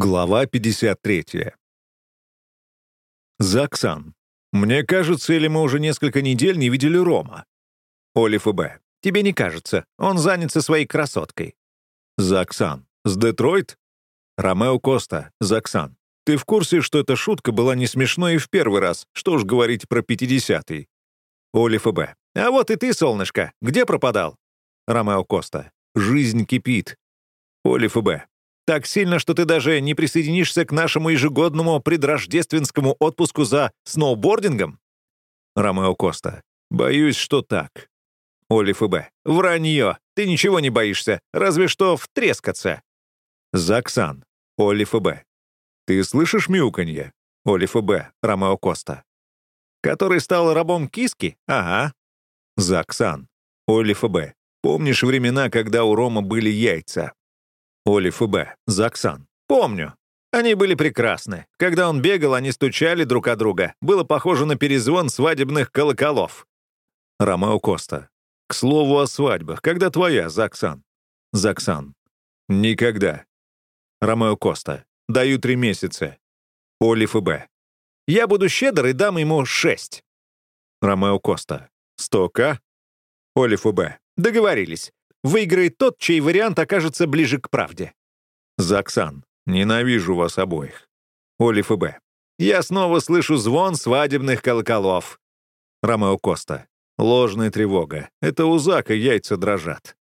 Глава 53. Заксан. Мне кажется, или мы уже несколько недель не видели Рома? Олив и Б. Тебе не кажется. Он занят со своей красоткой. Заксан. С Детройт? Ромео Коста. Заксан. Ты в курсе, что эта шутка была не смешной и в первый раз? Что уж говорить про 50-й. Олив и Б. А вот и ты, солнышко. Где пропадал? Ромео Коста. Жизнь кипит. Олив и Б. Так сильно, что ты даже не присоединишься к нашему ежегодному предрождественскому отпуску за сноубордингом? Ромео Коста. Боюсь, что так. Олив и Б. Вранье. Ты ничего не боишься, разве что втрескаться. Заксан. Олив и Б. Ты слышишь мяуканье? Олив и Б. Ромео Коста. Который стал рабом киски? Ага. Заксан. Олив и Б. Помнишь времена, когда у Рома были яйца? Олив и Б. Заксан. Помню. Они были прекрасны. Когда он бегал, они стучали друг о друга. Было похоже на перезвон свадебных колоколов. Ромео Коста. К слову о свадьбах. Когда твоя, Заксан? Заксан. Никогда. Ромео Коста. Даю три месяца. Олив и Б. Я буду щедр и дам ему шесть. Ромео Коста. Сто К. Олив и Б. Договорились. Выиграет тот, чей вариант окажется ближе к правде. Заксан. Ненавижу вас обоих. Олив и Б. Я снова слышу звон свадебных колоколов. Ромео Коста. Ложная тревога. Это у Зака яйца дрожат.